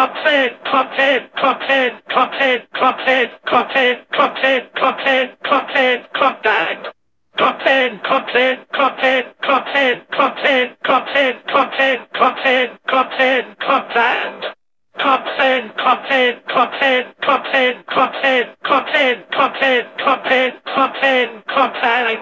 Cuphead, Cuphead, Cuphead, Cuphead, Cuphead, Cuphead, Cuphead, Cuphead, Cuphead, Cuphead. Cuphead, Cuphead, Cuphead, Cuphead, Cuphead, Cuphead, Cuphead, Cuphead, Cuphead, Cuphead. Cuphead, Cuphead, Cuphead, Cuphead, Cuphead, Cuphead, Cuphead, Cuphead, Cuphead, Cuphead.